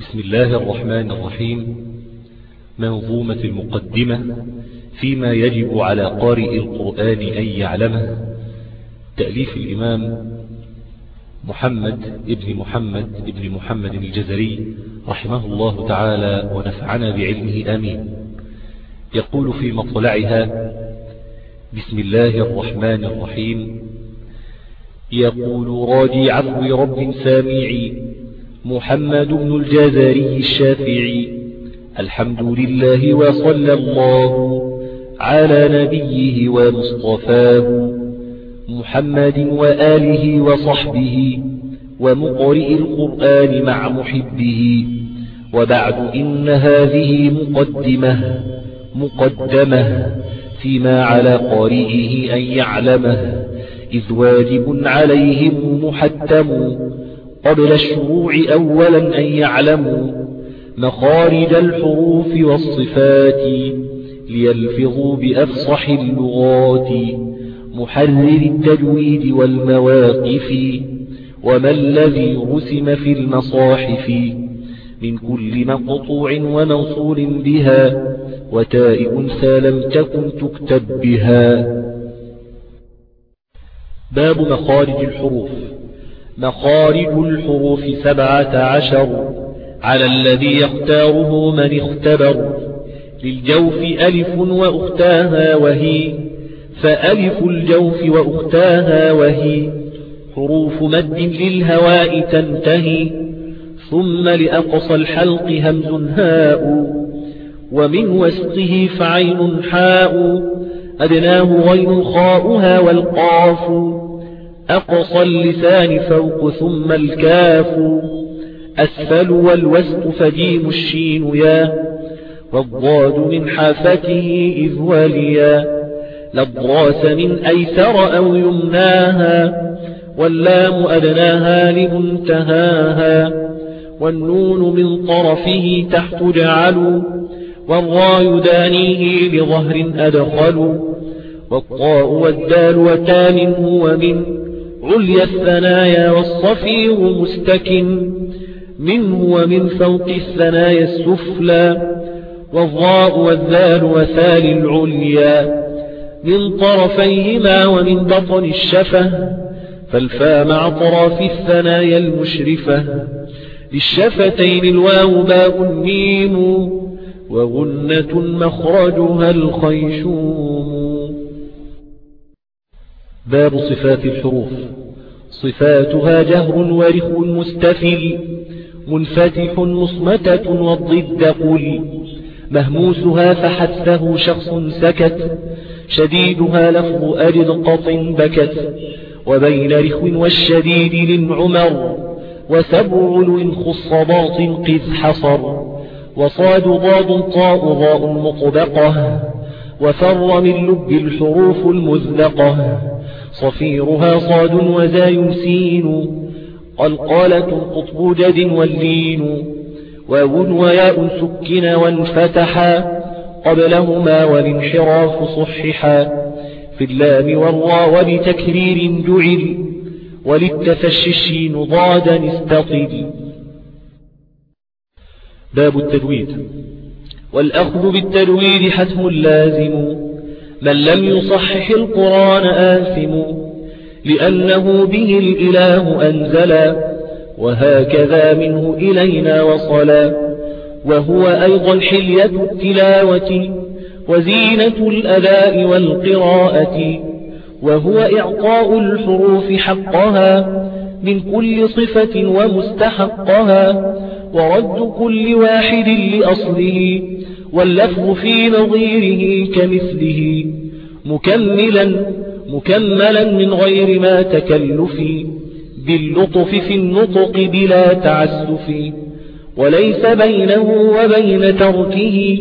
بسم الله الرحمن الرحيم. منظومة المقدمة فيما يجب على قارئ القرآن أن يعلمه. تأليف الإمام محمد ابن محمد ابن محمد الجزري رحمه الله تعالى ونفعنا بعلمه. آمين. يقول في مطلعها بسم الله الرحمن الرحيم. يقول راجي عفو رب سامعي. محمد بن الجزري الشافعي. الحمد لله وصلى الله على نبيه ومصطفاه محمد وآله وصحبه ومقرئ القرآن مع محبه. وبعد إن هذه مقدمة مقدمة فيما على قارئه أن يعلمه إذ واجب عليهم محتم قبل الشروع أولا أن يعلموا مخارج الحروف والصفات ليلفظوا بأفصح اللغات محرر التجويد والمواقف وما الذي رسم في المصاحف من كل مقطوع وموصول بها وتاء أنثى لم تكن تكتب بها. باب مخارج الحروف. مخارج الحروف سبعة عشر. على الذي يختاره من اختبر. للجوف ألف وأختاها وهي. فألف الجوف وأختاها وهي. حروف مد للهواء تنتهي. ثم لأقصى الحلق همز هاء. ومن وسطه فعين حاء. أدناه غين خاؤها والقاف. أقصى اللسان فوق ثم الكاف. أسفل والوسط فجيم الشين يا. والضاد من حافته إذ وليا لضراس من أيسر أو يمناها. واللام أدناها لمنتهاها. والنون من طرفه تحت جعلوا والراء دانيه لظهر أدخلوا والطاء والدال وتا منه ومن. عليا الثنايا والصفير مستكن منه ومن فوق الثنايا السفلى والضاء والذال وثال العليا من طرفيهما ومن بطن الشفة فالفاء مع طرف الثنايا المشرفة للشفتين الواو باء ميم وغنة مخرجها الخيشوم. باب صفات الحروف. صفاتها جهر ورخ مستفل منفتح مصمتة والضد قل. مهموسها فحثه شخص سكت شديدها لفظ أجد قط بكت. وبين رخو والشديد للعمر وسبع علو خص باط قذ حصر. وصاد ضاد طاء ضاء مطبقة وفر من لب الحروف المذلقة. صفيرها صاد وزاي سين قلقالة قطب جد واللين. واو وياء سكن وانفتحا. قبلهما والانحراف صححا. في اللام والراء وبتكرير جعل. وللتفشي الشين ضادا استطل باب التجويد. والأخذ بالتجويد حتم لازم. من لم يصحح القرآن آثم لأنه به الإله أنزلا وهكذا منه إلينا وصلا وهو أيضا حلية التلاوة وزينة الأداء والقراءة وهو إعطاء الحروف حقها من كل صفة ومستحقها ورد كل واحد لأصله واللفظ في نظيره كمثله مكملا مكملا من غير ما تكلف باللطف في النطق بلا تعسف وليس بينه وبين تركه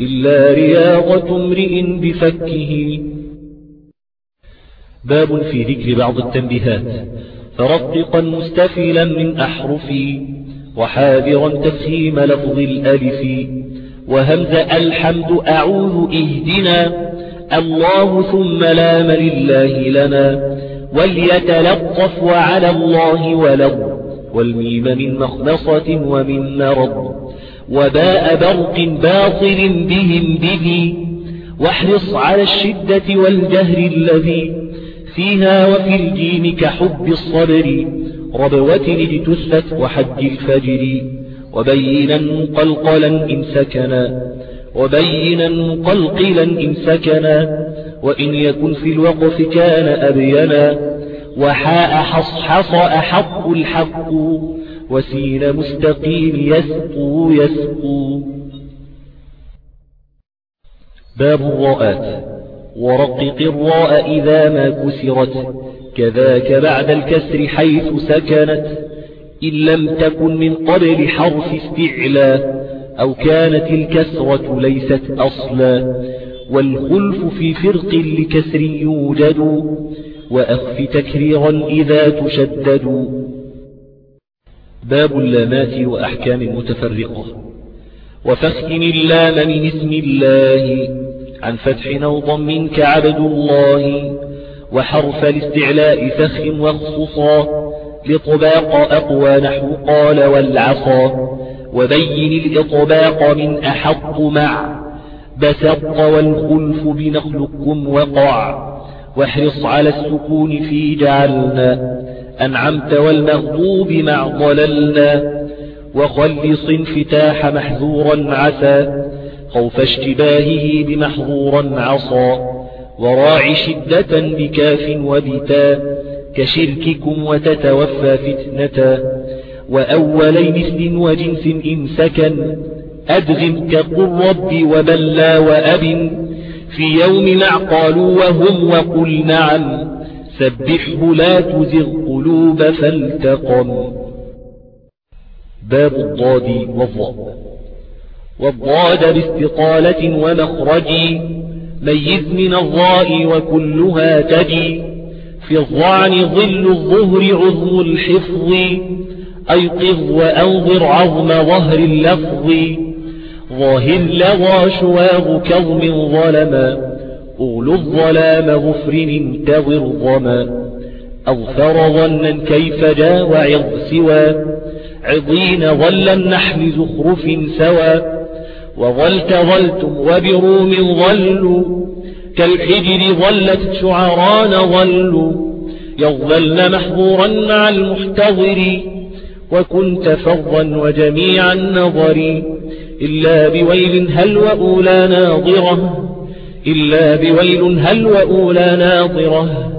إلا رياضة امرئ بفكه. باب في ذكر بعض التنبيهات فرققا مستفلا من أحرفي وحاذرا تفهيم لفظ الألف. وهمز الحمد أعوذ إهدنا الله ثم لام لله لنا وليتلطف وعلى الله ولو والميم من مخمصة ومن مرض وباء برق باطل بهم به واحرص على الشدة والجهر الذي فيها وفي الجيم كحب الصبر ربوة اجتثت وحج الفجر وبينا مقلقلا إن سكنا وبينا مقلقلا إن سكنا وإن يكن في الوقف كان أبينا وحاء حصحص أحق الحق وسين مستقيم يسقو يسقو. باب الراءات ورقق الراء إذا ما كسرت كذاك بعد الكسر حيث سكنت. إن لم تكن من قبل حرف استعلاء أو كانت الكسرة ليست أصلا والخلف في فرق لكسر يوجد وأخف تكريرا إذا تشدد باب اللامات وأحكام متفرقة وفخم اللام من اسم الله عن فتح أو ضم كعبد الله وحرف الاستعلاء فخم واخصصا لطباق أقوى نحو قال والعصا وبين الإطباق من أحط مع بسط والخلف بنخلقكم وقع واحرص على السكون في جعلنا أنعمت والمغضوب مع ضللنا وخلص انفتاح محذورا عسى خوف اشتباهه بمحظورا عصى وراع شدة بكاف وبتا كشرككم وتتوفى فتنة وأولي مثل وجنس إن سكن أدغم كقل رب وبلا وأب في يوم قالوا وهم وقل نعم سبحه لا تزغ قلوب فالتقم. باب الضاد والضاء. والضاد باستقالة ومخرج ميز من الضاء وكلها تجي. في الظعن ظل الظهر عظم الحفظ. أيقظ وأنظر عظم ظهر اللفظ. ظاهر لغى شواغ كظم ظلما أغل الظلام غفر انتظر ظما. أغفر ظنا كيف جا وعظ سوى. عضين ظل النحل زخرف سوى. وظلت ظلتم وبروم ظلوا كالحجر ظلت شعران ظلوا يظلن محظورا مع المحتضر وكنت فظا وجميع النظر إلا بويل هل وأولى ناظرة إلا بويل هل وأولى ناظرة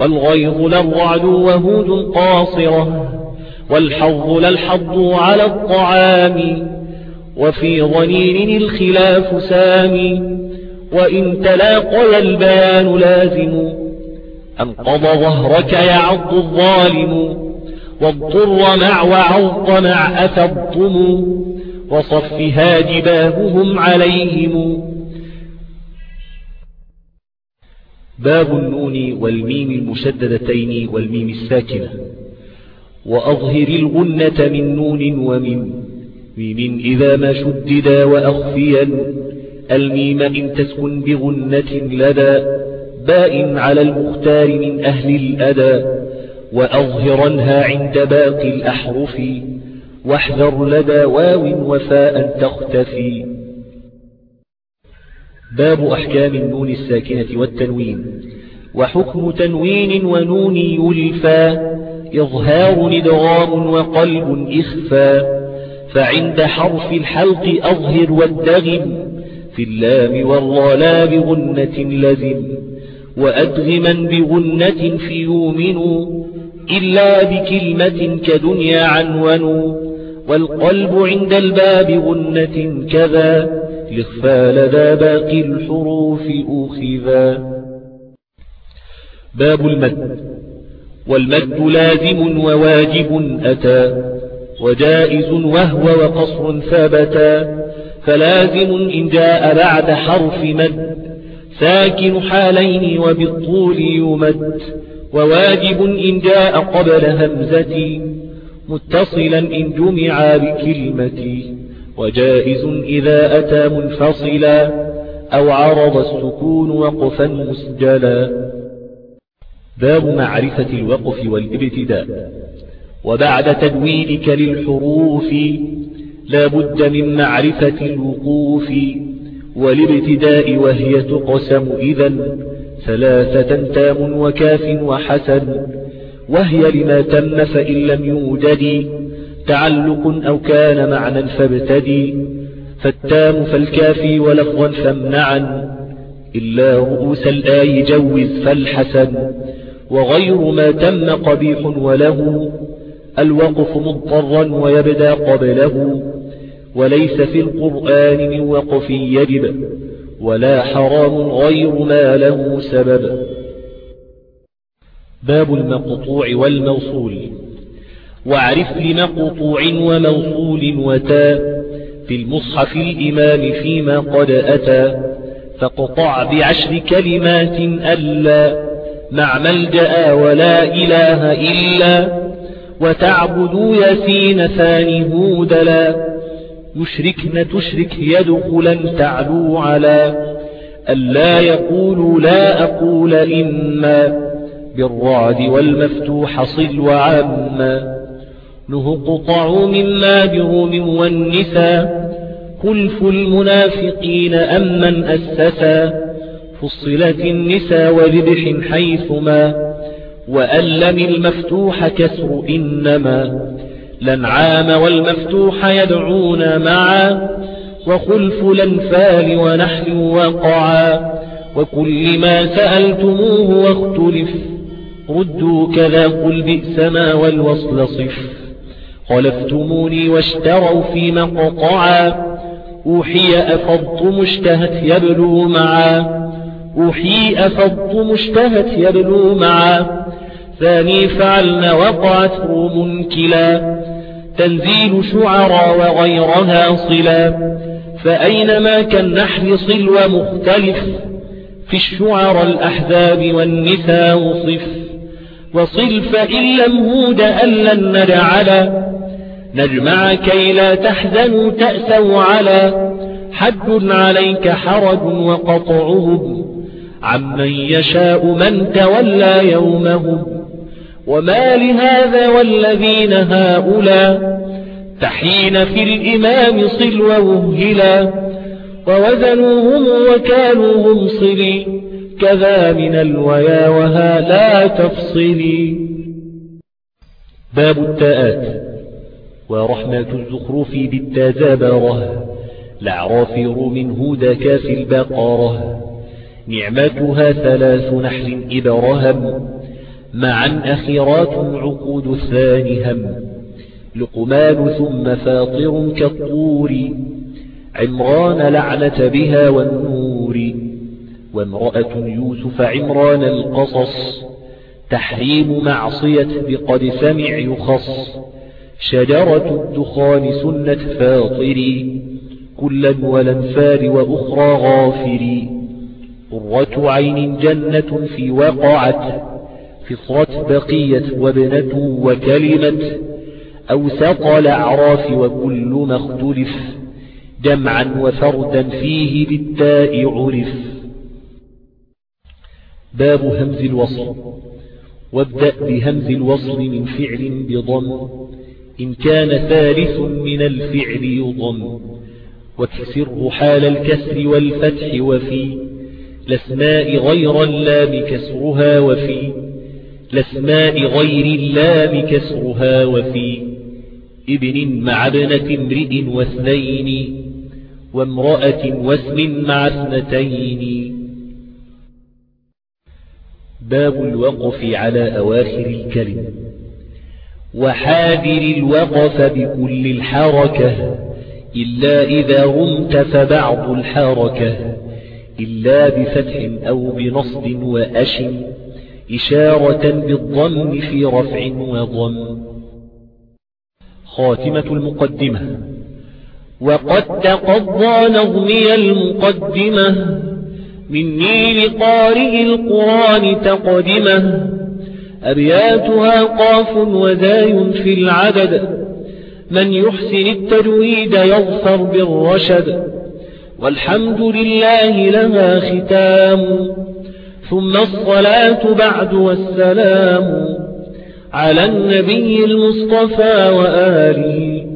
والغيظ للرعد وهود قاصرة والحظ للحظ على الطعام وفي ظنين الخلاف سامي وإن تلاقي البيان لازم. أنقض ظهرك يعض الظالم واضطر مع وعوط مع أفضتم وصفها جباههم عليهم. باب النون والميم المشددتين والميم الساكنة وأظهر الغنة من نون ومن ميم إذا ما شددا وأخفيا الميم إن تسكن بغنة لدى باء على المختار من أهل الأدا وأظهرنها عند باقي الأحرف واحذر لدى واو وفاء تختفي. باب أحكام النون الساكنة والتنوين. وحكم تنوين ونون يلفى إظهار ندغام وقلب إخفى. فعند حرف الحلق أظهر والدغم في اللام والرالا بغنة لزم وأدغما بغنة في يؤمنوا إلا بكلمة كدنيا عنون والقلب عند الباب غنة كذا لإخفى لدى باقي الحروف أخذا. باب المد. والمد لازم وواجب أتى. وجائز وهو وقصر ثبتا فلازم إن جاء بعد حرف مد ساكن حالين وبالطول يمد وواجب إن جاء قبل همزة متصلا إن جمع بكلمة وجائز إذا أتى منفصلا أو عرض السكون وقفا مسجلا. باب معرفة الوقف والابتداء. وبعد تدوينك للحروف لا بد من معرفة الوقوف والابتداء وهي تقسم إذا ثلاثة تام وكاف وحسن وهي لما تم فإن لم يوجد تعلق أو كان معنى فابتدي فالتام فالكافي ولفظا فامنعا إلا رؤوس الآي جوز فالحسن وغير ما تم قبيح وله الوقف مضطرا ويبدأ قبله وليس في القرآن من وقف يجب ولا حرام غير ما له سبب. باب المقطوع والموصول. واعرف لمقطوع وموصول وتا في المصحف الإمام فيما قد أتى فاقطع بعشر كلمات ألا مع ملجأ ولا إله إلا وتعبدوا ياسين ثاني هودلا يشركن تشرك يدخلا تعلو على. ألا يقولوا لا أقول إما. بالرعد والمفتوح صل وعما. نهقطع مما بروم والنساء خلف المنافقين أمن أسسا. فصلت النساء وذبح حيثما. وألم المفتوح كسر إنما لنعام والمفتوح يدعون معا وخلف الأنفال ونحن وقعا وكل ما سألتموه واختلف ردوا كذا قل بئس ما والوصل صف خلفتموني واشتروا في مقطعا أوحي أفضت مشتهت يبلو معا أوحي أفضت مشتهت يبلو معا ثاني فعلن وقعت روم كلا تنزيل شعرا وغيرها صلا. فأينما كالنحل صل ومختلف في الشعر الأحزاب والنساء وصف وصل فإن لم هود أن نجعل نجمع كي لا تحزنوا تأسوا على حد عليك حرج وقطعهم. عمن يشاء من تولى يومهم. وما لهذا والذين هؤلاء تحين في الإمام صل ووهلا ووزنوهم وكانوا هم صلي كذا من الويا وها لا تفصلي. باب التاءات. ورحمة الزخرف بالتزابرة لعراف روم هود كاف البقرة. نعمتها ثلاث نحل إبرهم معا أخيرات عقود الثاني هم لقمان ثم فاطر كالطور عمران لعنة بها والنور وامرأة يوسف عمران القصص تحريم معصية بقد سمع يخص شجرة الدخان سنة فاطري كلا ولنفار وأخرى غافري قرة عين جنة في وقعت. فصرت بقية وابنة وكلمة أو سقى الأعراف وكل ما اختلف جمعا وفردا فيه بالتاء عرف. باب همز الوصل وابدأ بهمز الوصل من فعل بضم إن كان ثالث من الفعل يضم. واكسره حال الكسر والفتح وفي لأسماء غير اللام كسرها وفي. لأسماء غير اللام كسرها وفي ابن مع ابنة امرئ واثنين وامرأة واسم مع اثنتين. باب الوقف على أواخر الكلم. وحاذر الوقف بكل الحركة إلا إذا رمت فبعض الحركة إلا بفتح أو بنصب وأش إشارة بالضم في رفع وضم. خاتمة المقدمة. وقد تقضى نظمي المقدمة. مني لقارئ القرآن تقدمة. أبياتها قاف وزاي في العدد. من يحسن التجويد يظفر بالرشد. والحمد لله لها ختام. ثم الصلاة بعد والسلام على النبي المصطفى وآله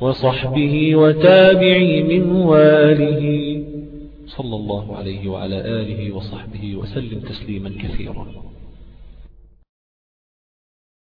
وصحبه وتابعي من واله. صلى الله عليه وعلى آله وصحبه وسلم تسليما كثيرا.